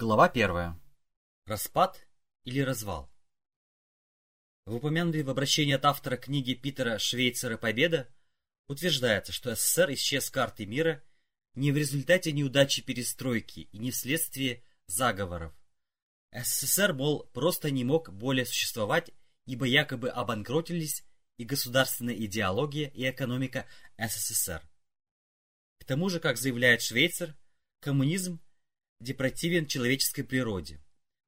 Глава первая. Распад или развал? В упомянутой в обращении от автора книги Питера Швейцера «Победа» утверждается, что СССР исчез с карты мира не в результате неудачи перестройки и не вследствие заговоров. СССР, мол, просто не мог более существовать, ибо якобы обанкротились и государственная идеология, и экономика СССР. К тому же, как заявляет Швейцер, коммунизм – депротивен человеческой природе.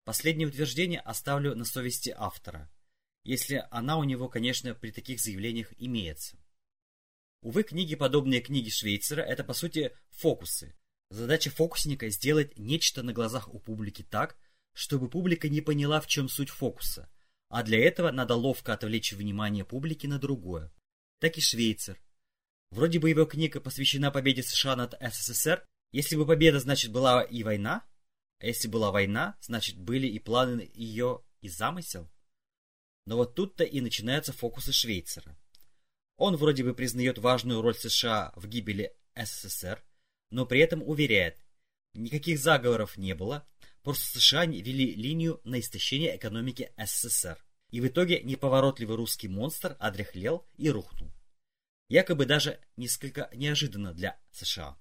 Последнее утверждение оставлю на совести автора, если она у него, конечно, при таких заявлениях имеется. Увы, книги, подобные книге Швейцера, это по сути фокусы. Задача фокусника сделать нечто на глазах у публики так, чтобы публика не поняла, в чем суть фокуса, а для этого надо ловко отвлечь внимание публики на другое. Так и Швейцер. Вроде бы его книга посвящена победе США над СССР, если бы победа, значит, была и война, а если была война, значит, были и планы ее, и замысел. Но вот тут-то и начинаются фокусы Швейцера. Он вроде бы признает важную роль США в гибели СССР, но при этом уверяет, никаких заговоров не было, просто США вели линию на истощение экономики СССР. И в итоге неповоротливый русский монстр одряхлел и рухнул. Якобы даже несколько неожиданно для США.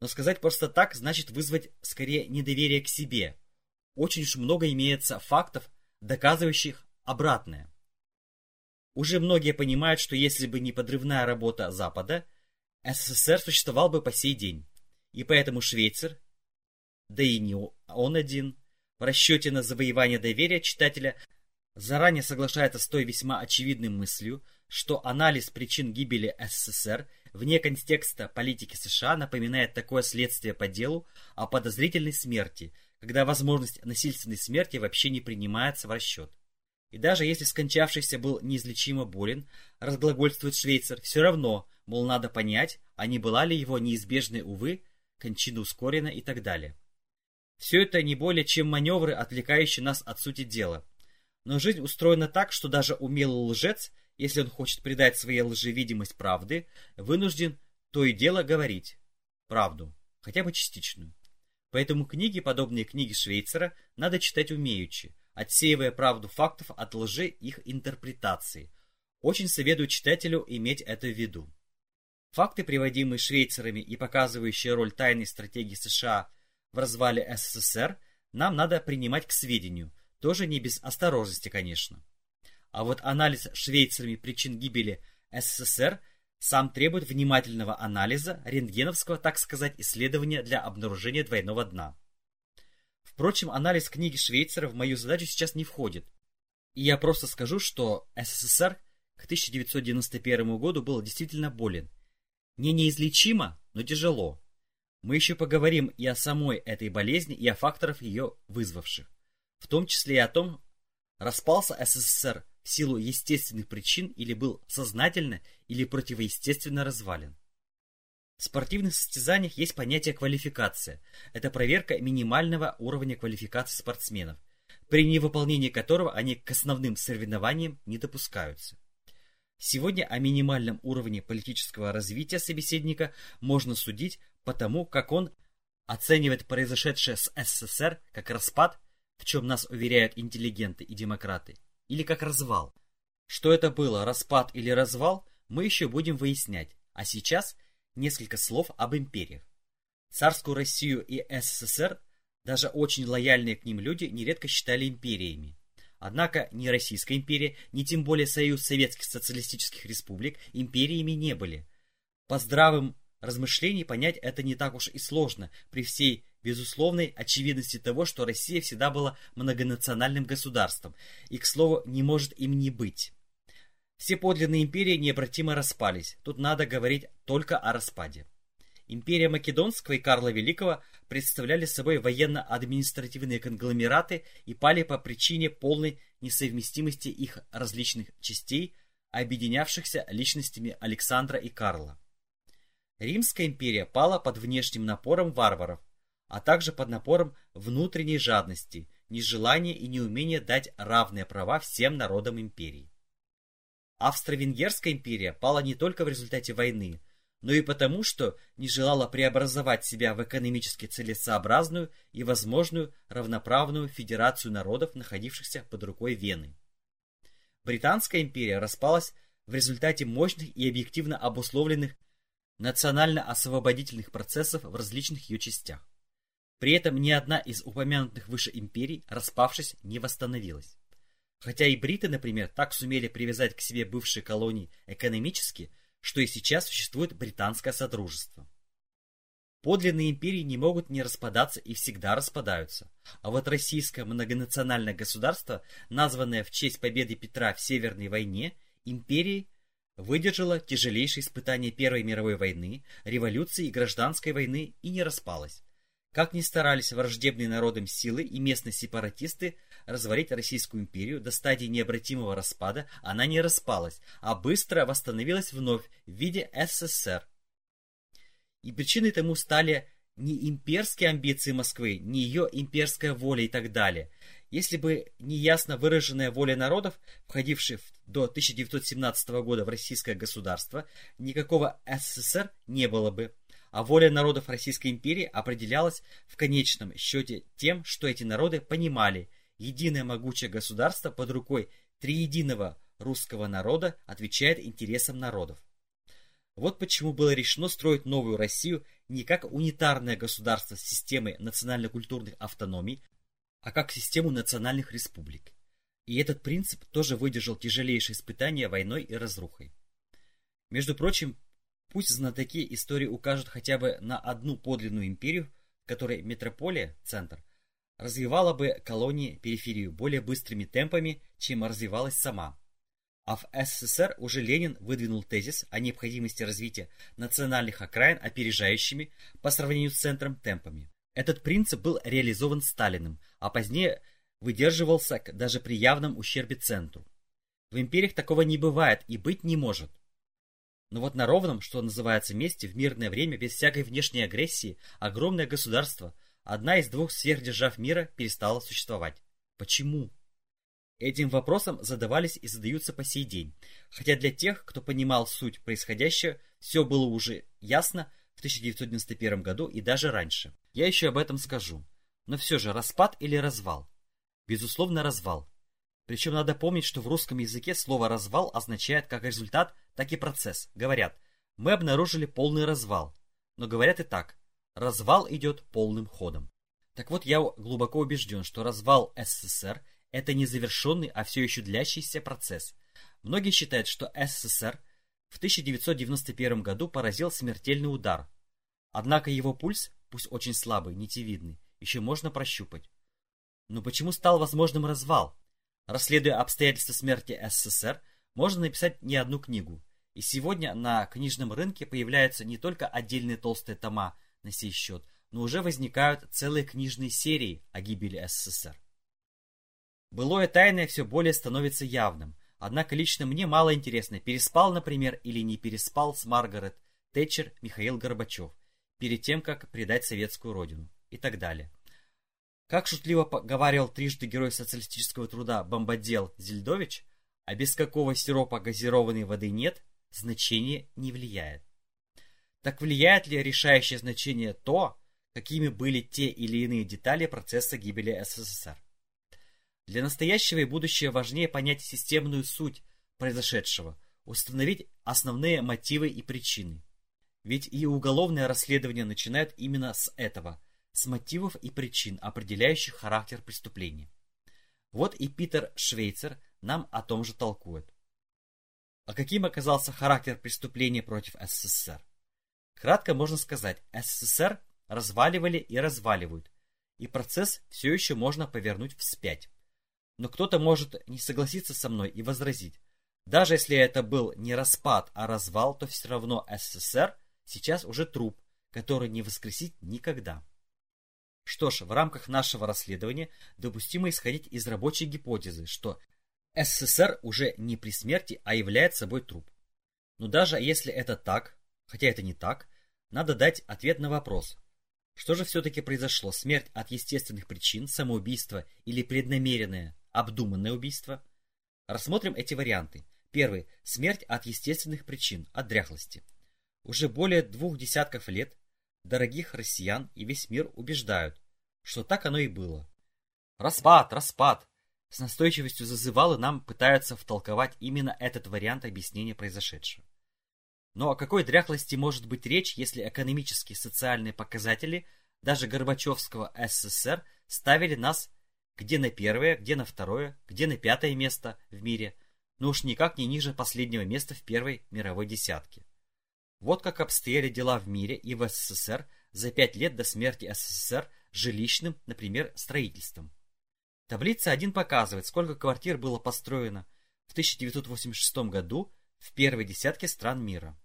Но сказать просто так значит вызвать скорее недоверие к себе. Очень уж много имеется фактов, доказывающих обратное. Уже многие понимают, что если бы не подрывная работа Запада, СССР существовал бы по сей день. И поэтому Швейцар, да и не он один, в расчете на завоевание доверия читателя заранее соглашается с той весьма очевидной мыслью, что анализ причин гибели СССР вне контекста политики США напоминает такое следствие по делу о подозрительной смерти, когда возможность насильственной смерти вообще не принимается в расчет. И даже если скончавшийся был неизлечимо болен, разглагольствует Швейцар, все равно, мол, надо понять, а не была ли его неизбежной, увы, кончина ускорена и так далее. Все это не более чем маневры, отвлекающие нас от сути дела. Но жизнь устроена так, что даже умелый лжец если он хочет придать своей лжи видимость правды, вынужден то и дело говорить правду, хотя бы частичную. Поэтому книги, подобные книге Швейцера, надо читать умеючи, отсеивая правду фактов от лжи их интерпретации. Очень советую читателю иметь это в виду. Факты, приводимые швейцерами и показывающие роль тайной стратегии США в развале СССР, нам надо принимать к сведению, тоже не без осторожности, конечно. А вот анализ швейцарами причин гибели СССР сам требует внимательного анализа, рентгеновского, так сказать, исследования для обнаружения двойного дна. Впрочем, анализ книги Швейцера в мою задачу сейчас не входит. И я просто скажу, что СССР к 1991 году был действительно болен. Не неизлечимо, но тяжело. Мы еще поговорим и о самой этой болезни, и о факторах ее вызвавших. В том числе и о том, распался СССР в силу естественных причин или был сознательно или противоестественно развален. В спортивных состязаниях есть понятие квалификация. Это проверка минимального уровня квалификации спортсменов, при невыполнении которого они к основным соревнованиям не допускаются. Сегодня о минимальном уровне политического развития собеседника можно судить по тому, как он оценивает произошедшее с СССР как распад, в чем нас уверяют интеллигенты и демократы, или как развал. Что это было, распад или развал, мы еще будем выяснять, а сейчас несколько слов об империях. Царскую Россию и СССР даже очень лояльные к ним люди нередко считали империями. Однако ни Российская империя, ни тем более Союз Советских Социалистических Республик империями не были. По здравым размышлениям понять это не так уж и сложно при всей безусловной очевидности того, что Россия всегда была многонациональным государством и, к слову, не может им не быть. Все подлинные империи необратимо распались, тут надо говорить только о распаде. Империя Македонского и Карла Великого представляли собой военно-административные конгломераты и пали по причине полной несовместимости их различных частей, объединявшихся личностями Александра и Карла. Римская империя пала под внешним напором варваров, а также под напором внутренней жадности, нежелания и неумения дать равные права всем народам империи. Австро-Венгерская империя пала не только в результате войны, но и потому, что не желала преобразовать себя в экономически целесообразную и возможную равноправную федерацию народов, находившихся под рукой Вены. Британская империя распалась в результате мощных и объективно обусловленных национально-освободительных процессов в различных ее частях. При этом ни одна из упомянутых выше империй, распавшись, не восстановилась. Хотя и бриты, например, так сумели привязать к себе бывшие колонии экономически, что и сейчас существует британское содружество. Подлинные империи не могут не распадаться и всегда распадаются. А вот российское многонациональное государство, названное в честь победы Петра в Северной войне, империей, выдержало тяжелейшие испытания Первой мировой войны, революции и гражданской войны и не распалось. Как ни старались враждебные народам силы и местные сепаратисты развалить Российскую империю до стадии необратимого распада, она не распалась, а быстро восстановилась вновь в виде СССР. И причиной тому стали не имперские амбиции Москвы, не ее имперская воля и так далее. Если бы не ясно выраженная воля народов, входивших до 1917 года в российское государство, никакого СССР не было бы а воля народов Российской империи определялась в конечном счете тем, что эти народы понимали, единое могучее государство под рукой триединого русского народа отвечает интересам народов. Вот почему было решено строить новую Россию не как унитарное государство с системой национально-культурных автономий, а как систему национальных республик. И этот принцип тоже выдержал тяжелейшие испытания войной и разрухой. Между прочим, Пусть знатоки истории укажут хотя бы на одну подлинную империю, в которой метрополия, центр, развивала бы колонии периферию более быстрыми темпами, чем развивалась сама. А в СССР уже Ленин выдвинул тезис о необходимости развития национальных окраин опережающими по сравнению с центром темпами. Этот принцип был реализован Сталиным, а позднее выдерживался даже при явном ущербе центру. В империях такого не бывает и быть не может. Но вот на ровном, что называется, месте в мирное время, без всякой внешней агрессии, огромное государство, одна из двух сверхдержав мира, перестало существовать. Почему? Этим вопросом задавались и задаются по сей день. Хотя для тех, кто понимал суть происходящего, все было уже ясно в 1991 году и даже раньше. Я еще об этом скажу. Но все же, распад или развал? Безусловно, развал. Причем надо помнить, что в русском языке слово «развал» означает как результат, так и процесс. Говорят, мы обнаружили полный развал. Но говорят и так, развал идет полным ходом. Так вот, я глубоко убежден, что развал СССР – это не завершенный, а все еще длящийся процесс. Многие считают, что СССР в 1991 году поразил смертельный удар. Однако его пульс, пусть очень слабый, нитевидный, еще можно прощупать. Но почему стал возможным развал? Расследуя обстоятельства смерти СССР, можно написать не одну книгу. И сегодня на книжном рынке появляются не только отдельные толстые тома на сей счет, но уже возникают целые книжные серии о гибели СССР. Былое тайное все более становится явным, однако лично мне мало интересно, переспал, например, или не переспал с Маргарет Тэтчер Михаил Горбачев перед тем, как предать советскую родину и так далее. Как шутливо говорил трижды герой социалистического труда бомбодел Зельдович, а без какого сиропа газированной воды нет, значение не влияет. Так влияет ли решающее значение то, какими были те или иные детали процесса гибели СССР? Для настоящего и будущего важнее понять системную суть произошедшего, установить основные мотивы и причины. Ведь и уголовное расследование начинают именно с этого – с мотивов и причин, определяющих характер преступления. Вот и Питер Швейцер нам о том же толкует. А каким оказался характер преступления против СССР? Кратко можно сказать, СССР разваливали и разваливают, и процесс все еще можно повернуть вспять. Но кто-то может не согласиться со мной и возразить. Даже если это был не распад, а развал, то все равно СССР сейчас уже труп, который не воскресить никогда. Что ж, в рамках нашего расследования допустимо исходить из рабочей гипотезы, что СССР уже не при смерти, а является собой труп. Но даже если это так, хотя это не так, надо дать ответ на вопрос. Что же все-таки произошло? Смерть от естественных причин, самоубийство или преднамеренное, обдуманное убийство? Рассмотрим эти варианты. Первый. Смерть от естественных причин, от дряхлости. Уже более двух десятков лет дорогих россиян и весь мир убеждают, что так оно и было. Распад, распад! С настойчивостью зазывал и нам пытаются втолковать именно этот вариант объяснения произошедшего. Но о какой дряхлости может быть речь, если экономические и социальные показатели даже Горбачевского СССР ставили нас где на первое, где на второе, где на пятое место в мире, но уж никак не ниже последнего места в первой мировой десятке. Вот как обстояли дела в мире и в СССР за пять лет до смерти СССР жилищным, например, строительством. Таблица 1 показывает, сколько квартир было построено в 1986 году в первой десятке стран мира.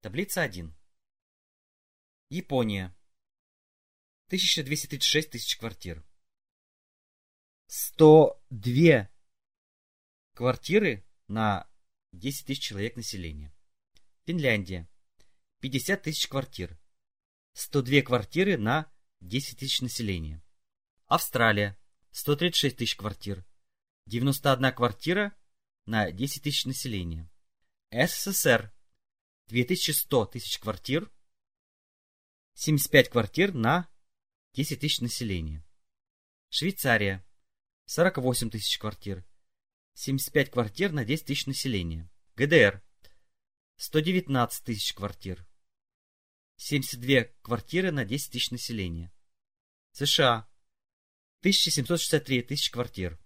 Таблица 1. Япония. 1236 тысяч квартир. 102 квартиры на 10 тысяч человек населения. Финляндия. 50 тысяч квартир. 102 квартиры на 10 тысяч населения. Австралия. 136 тысяч квартир. 91 квартира на 10 тысяч населения. СССР. 2100 тысяч квартир. 75 квартир на 10 тысяч населения. Швейцария. 48 тысяч квартир. 75 квартир на 10 тысяч населения. ГДР. 119 тысяч квартир. 72 квартиры на 10 тысяч населения. США. 1763 тысяч квартир.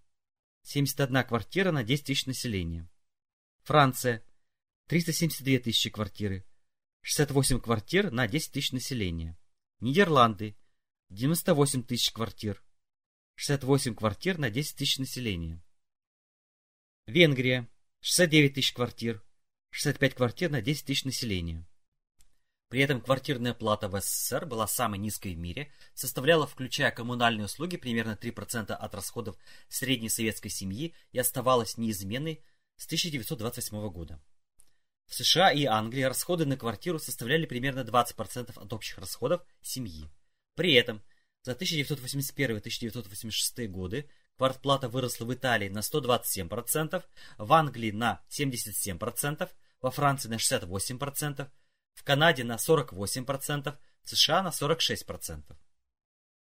71 квартира на 10 тысяч населения. Франция. 372 тысячи квартиры. 68 квартир на 10 тысяч населения. Нидерланды. 98 тысяч квартир. 68 квартир на 10 тысяч населения. Венгрия. 69 тысяч квартир. 65 квартир на 10 тысяч населения. При этом квартирная плата в СССР была самой низкой в мире, составляла, включая коммунальные услуги, примерно 3% от расходов средней советской семьи и оставалась неизменной с 1928 года. В США и Англии расходы на квартиру составляли примерно 20% от общих расходов семьи. При этом за 1981-1986 годы квартплата выросла в Италии на 127%, в Англии на 77%, во Франции на 68%, в Канаде на 48%, в США на 46%.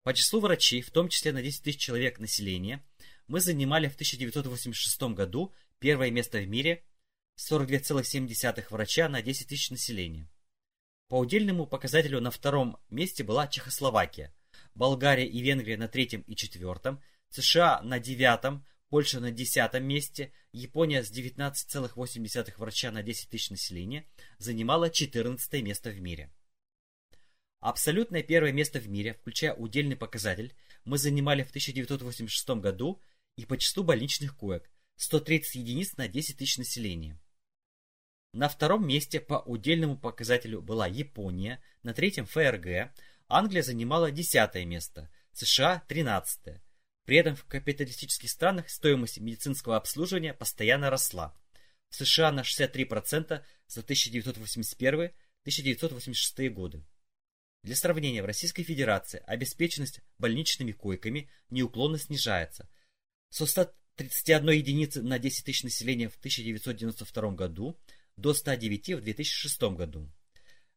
По числу врачей, в том числе на 10 тысяч человек населения, мы занимали в 1986 году первое место в мире 42,7 врача на 10 тысяч населения. По удельному показателю на втором месте была Чехословакия, Болгария и Венгрия на третьем и четвертом, США на девятом, Польша на десятом месте, Япония с 19,8 врача на 10 тысяч населения занимала 14 место в мире. Абсолютное первое место в мире, включая удельный показатель, мы занимали в 1986 году и по числу больничных коек 130 единиц на 10 тысяч населения. На втором месте по удельному показателю была Япония, на третьем ФРГ, Англия занимала десятое место, США – тринадцатое. При этом в капиталистических странах стоимость медицинского обслуживания постоянно росла. В США на 63% за 1981-1986 годы. Для сравнения, в Российской Федерации обеспеченность больничными койками неуклонно снижается. Со 131 единицы на 10 тысяч населения в 1992 году до 109 в 2006 году.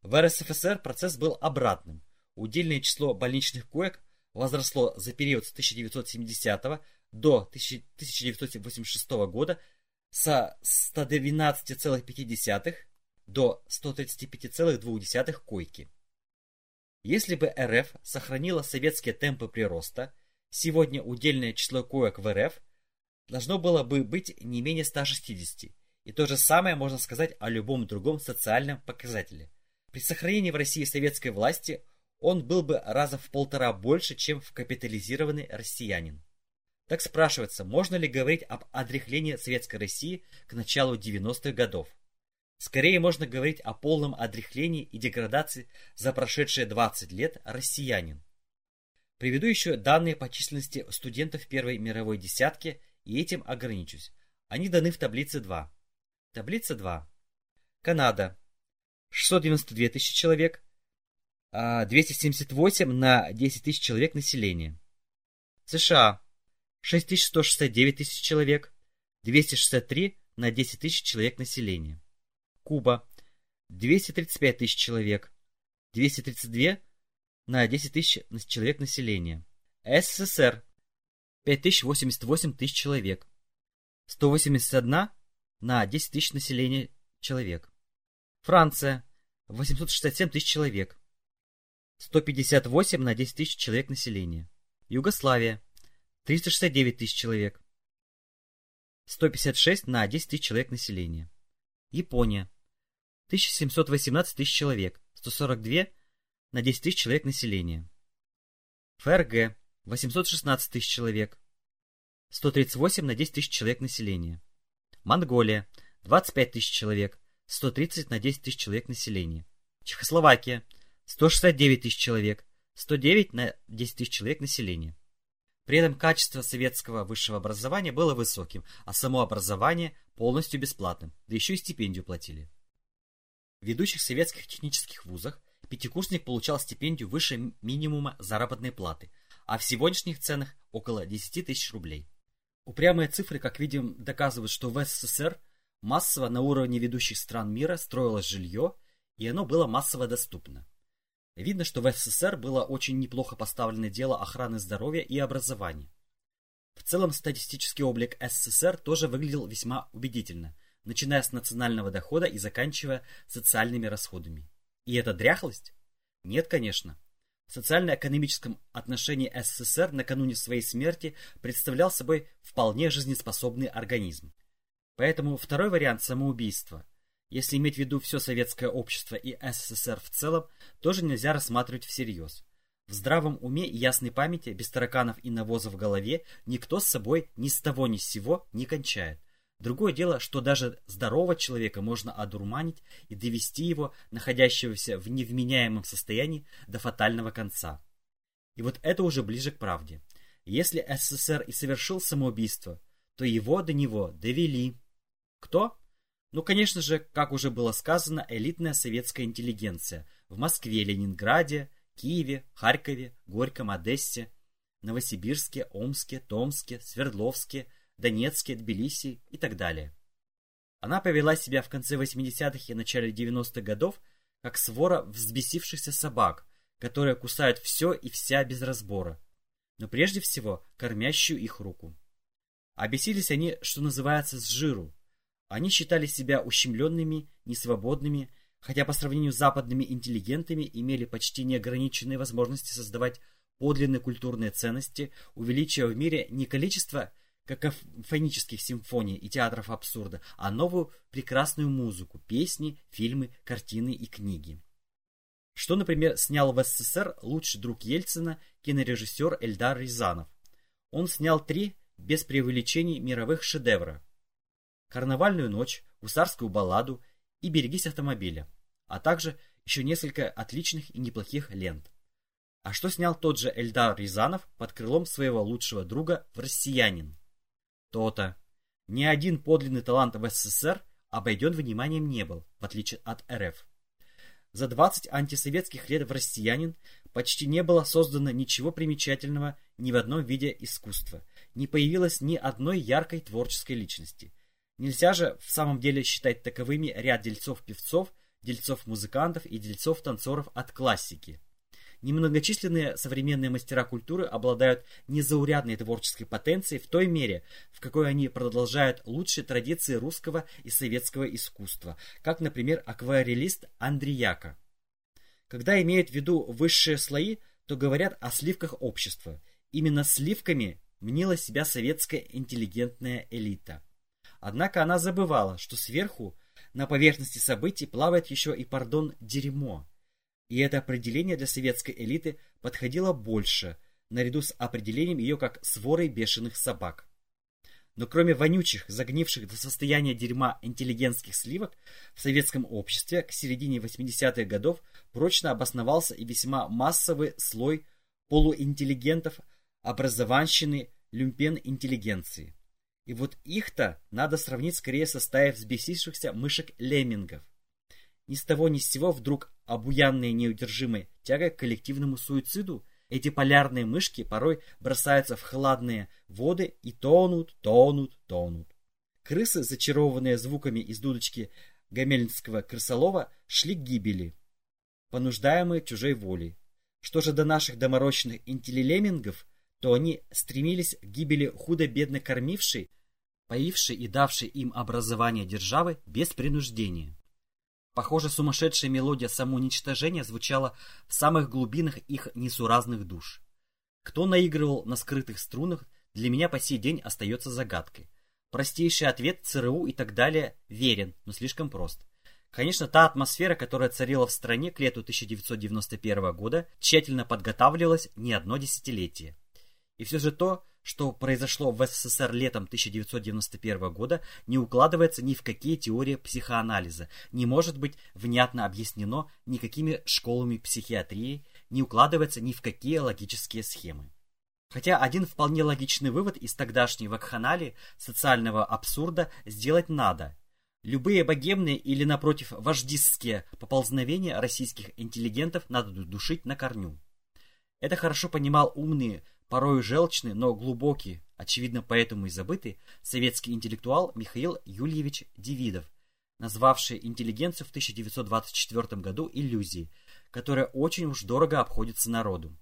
В РСФСР процесс был обратным – Удельное число больничных коек возросло за период с 1970 до 1986 года со 112,5 до 135,2 койки. Если бы РФ сохранила советские темпы прироста, сегодня удельное число коек в РФ должно было бы быть не менее 160, и то же самое можно сказать о любом другом социальном показателе. При сохранении в России советской власти он был бы раза в полтора больше, чем в капитализированный россиянин. Так спрашивается, можно ли говорить об отрехлении Советской России к началу 90-х годов? Скорее можно говорить о полном отрехлении и деградации за прошедшие 20 лет россиянин. Приведу еще данные по численности студентов первой мировой десятки и этим ограничусь. Они даны в таблице 2. Таблица 2. Канада. 692 тысячи человек. 278 на 10 тысяч человек населения. США 6169 тысяч человек, 263 на 10 тысяч человек населения. Куба 235 тысяч человек, 232 на 10 тысяч человек населения. СССР 5088 тысяч человек, 181 на 10 тысяч населения человек. Франция 867 тысяч человек, 158 на 10 тысяч человек населения. Югославия 369 тысяч человек, 156 на 10 тысяч человек населения. Япония 1718 тысяч человек, 142 на 10 тысяч человек населения. ФРГ 816 тысяч человек, 138 на 10 тысяч человек населения. Монголия 25 тысяч человек, 130 на 10 тысяч человек населения. Чехословакия 169 тысяч человек, 109 на 10 тысяч человек населения. При этом качество советского высшего образования было высоким, а само образование полностью бесплатным, да еще и стипендию платили. В ведущих советских технических вузах пятикурсник получал стипендию выше минимума заработной платы, а в сегодняшних ценах около 10 тысяч рублей. Упрямые цифры, как видим, доказывают, что в СССР массово на уровне ведущих стран мира строилось жилье, и оно было массово доступно. Видно, что в СССР было очень неплохо поставлено дело охраны здоровья и образования. В целом статистический облик СССР тоже выглядел весьма убедительно, начиная с национального дохода и заканчивая социальными расходами. И это дряхлость? Нет, конечно. В социально-экономическом отношении СССР накануне своей смерти представлял собой вполне жизнеспособный организм. Поэтому второй вариант самоубийства, если иметь в виду все советское общество и СССР в целом, тоже нельзя рассматривать всерьез. В здравом уме и ясной памяти, без тараканов и навоза в голове, никто с собой ни с того ни с сего не кончает. Другое дело, что даже здорового человека можно одурманить и довести его, находящегося в невменяемом состоянии, до фатального конца. И вот это уже ближе к правде. Если СССР и совершил самоубийство, то его до него довели. Кто? Ну, конечно же, как уже было сказано, элитная советская интеллигенция в Москве, Ленинграде, Киеве, Харькове, Горьком, Одессе, Новосибирске, Омске, Томске, Свердловске, Донецке, Тбилиси и так далее. Она повела себя в конце 80-х и начале 90-х годов как свора взбесившихся собак, которые кусают все и вся без разбора, но прежде всего кормящую их руку. Обесились они, что называется, с жиру, они считали себя ущемленными, несвободными, хотя по сравнению с западными интеллигентами имели почти неограниченные возможности создавать подлинные культурные ценности, увеличивая в мире не количество какофонических симфоний и театров абсурда, а новую прекрасную музыку, песни, фильмы, картины и книги. Что, например, снял в СССР лучший друг Ельцина, кинорежиссер Эльдар Рязанов. Он снял три, без преувеличений, мировых шедевра «Карнавальную ночь», «Гусарскую балладу» и «Берегись автомобиля», а также еще несколько отличных и неплохих лент. А что снял тот же Эльдар Рязанов под крылом своего лучшего друга в «Россиянин»? То-то. Ни один подлинный талант в СССР обойден вниманием не был, в отличие от РФ. За 20 антисоветских лет в «Россиянин» почти не было создано ничего примечательного ни в одном виде искусства, не появилось ни одной яркой творческой личности – Нельзя же в самом деле считать таковыми ряд дельцов-певцов, дельцов-музыкантов и дельцов-танцоров от классики. Немногочисленные современные мастера культуры обладают незаурядной творческой потенцией в той мере, в какой они продолжают лучшие традиции русского и советского искусства, как, например, акварелист Андреяка. Когда имеют в виду высшие слои, то говорят о сливках общества. Именно сливками мнила себя советская интеллигентная элита. Однако она забывала, что сверху, на поверхности событий, плавает еще и, пардон, дерьмо. И это определение для советской элиты подходило больше, наряду с определением ее как сворой бешеных собак. Но кроме вонючих, загнивших до состояния дерьма интеллигентских сливок, в советском обществе к середине 80-х годов прочно обосновался и весьма массовый слой полуинтеллигентов, образованщины, люмпен-интеллигенции. И вот их-то надо сравнить скорее со стаей взбесившихся мышек-леммингов. Ни с того ни с сего вдруг обуянные неудержимой тягой к коллективному суициду, эти полярные мышки порой бросаются в хладные воды и тонут, тонут, тонут. Крысы, зачарованные звуками из дудочки гамельнского крысолова шли к гибели, понуждаемые чужой волей. Что же до наших доморощенных интеллилемингов, то они стремились к гибели худо-бедно кормившей, поившей и давшей им образование державы без принуждения. Похоже, сумасшедшая мелодия самоуничтожения звучала в самых глубинах их несуразных душ. Кто наигрывал на скрытых струнах, для меня по сей день остается загадкой. Простейший ответ ЦРУ и так далее верен, но слишком прост. Конечно, та атмосфера, которая царила в стране к лету 1991 года, тщательно подготавливалась не одно десятилетие. И все же то, что произошло в СССР летом 1991 года, не укладывается ни в какие теории психоанализа, не может быть внятно объяснено никакими школами психиатрии, не укладывается ни в какие логические схемы. Хотя один вполне логичный вывод из тогдашней вакханалии социального абсурда сделать надо. Любые богемные или, напротив, вождистские поползновения российских интеллигентов надо душить на корню. Это хорошо понимал умный, порою желчный, но глубокий, очевидно поэтому и забытый, советский интеллектуал Михаил Юльевич Девидов, назвавший интеллигенцию в 1924 году иллюзией, которая очень уж дорого обходится народу.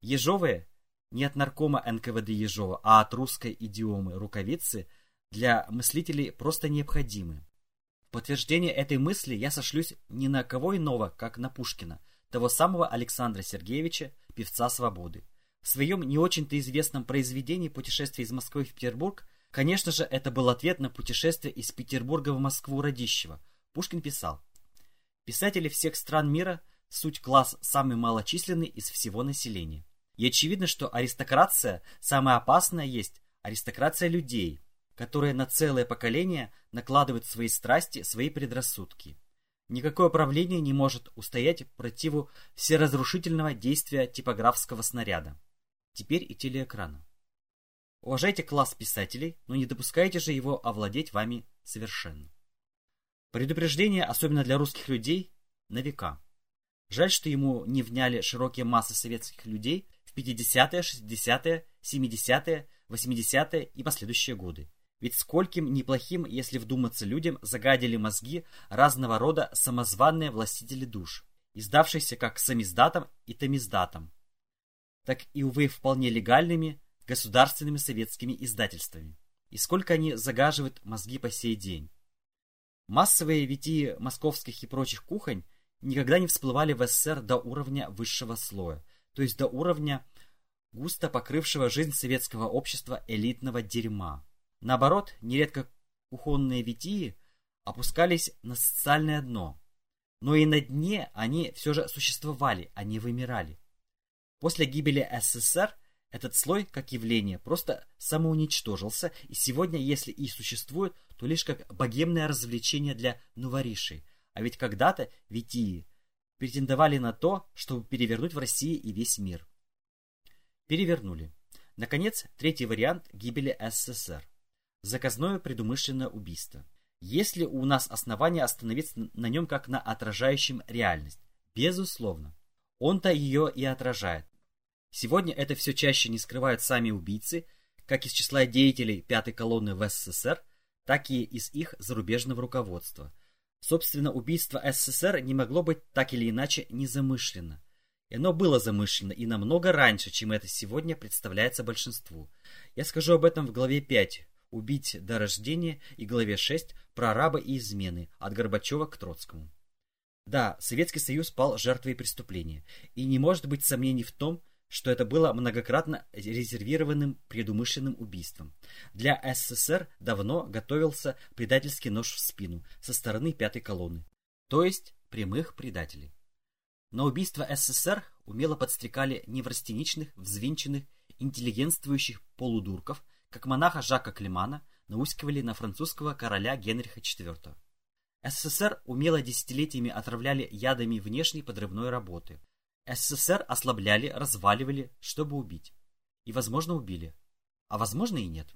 Ежовые, не от наркома НКВД Ежова, а от русской идиомы рукавицы для мыслителей просто необходимы. В подтверждение этой мысли я сошлюсь ни на кого иного, как на Пушкина, того самого Александра Сергеевича, певца свободы. В своем не очень-то известном произведении «Путешествие из Москвы в Петербург» Конечно же, это был ответ на путешествие из Петербурга в Москву Радищева. Пушкин писал. Писатели всех стран мира – суть класс самый малочисленный из всего населения. И очевидно, что аристократия самая опасная есть аристократия людей, которые на целое поколение накладывают свои страсти, свои предрассудки. Никакое правление не может устоять противу всеразрушительного действия типографского снаряда. Теперь и телеэкрана. Уважайте класс писателей, но не допускайте же его овладеть вами совершенно. Предупреждение, особенно для русских людей, на века. Жаль, что ему не вняли широкие массы советских людей, 50-е, 60-е, 70-е, 80-е и последующие годы. Ведь скольким неплохим, если вдуматься людям, загадили мозги разного рода самозванные властители душ, издавшиеся как самиздатом и томиздатом, так и, увы, вполне легальными государственными советскими издательствами. И сколько они загаживают мозги по сей день. Массовые витии московских и прочих кухонь никогда не всплывали в СССР до уровня высшего слоя – то есть до уровня густо покрывшего жизнь советского общества элитного дерьма. Наоборот, нередко кухонные витии опускались на социальное дно. Но и на дне они все же существовали, а не вымирали. После гибели СССР этот слой, как явление, просто самоуничтожился, и сегодня, если и существует, то лишь как богемное развлечение для новоришей. А ведь когда-то витии претендовали на то, чтобы перевернуть в России и весь мир. Перевернули. Наконец, третий вариант гибели СССР. Заказное предумышленное убийство. Есть ли у нас основания остановиться на нем как на отражающем реальность? Безусловно. Он-то ее и отражает. Сегодня это все чаще не скрывают сами убийцы, как из числа деятелей пятой колонны в СССР, так и из их зарубежного руководства – Собственно, убийство СССР не могло быть так или иначе незамышленно. И оно было замышлено и намного раньше, чем это сегодня представляется большинству. Я скажу об этом в главе 5 «Убить до рождения» и главе 6 «Про раба и измены» от Горбачева к Троцкому. Да, Советский Союз пал жертвой преступления, и не может быть сомнений в том, что это было многократно резервированным предумышленным убийством. Для СССР давно готовился предательский нож в спину со стороны пятой колонны, то есть прямых предателей. На убийство СССР умело подстрекали неврастеничных, взвинченных, интеллигентствующих полудурков, как монаха Жака Климана наускивали на французского короля Генриха IV. СССР умело десятилетиями отравляли ядами внешней подрывной работы – СССР ослабляли, разваливали, чтобы убить. И, возможно, убили. А возможно и нет.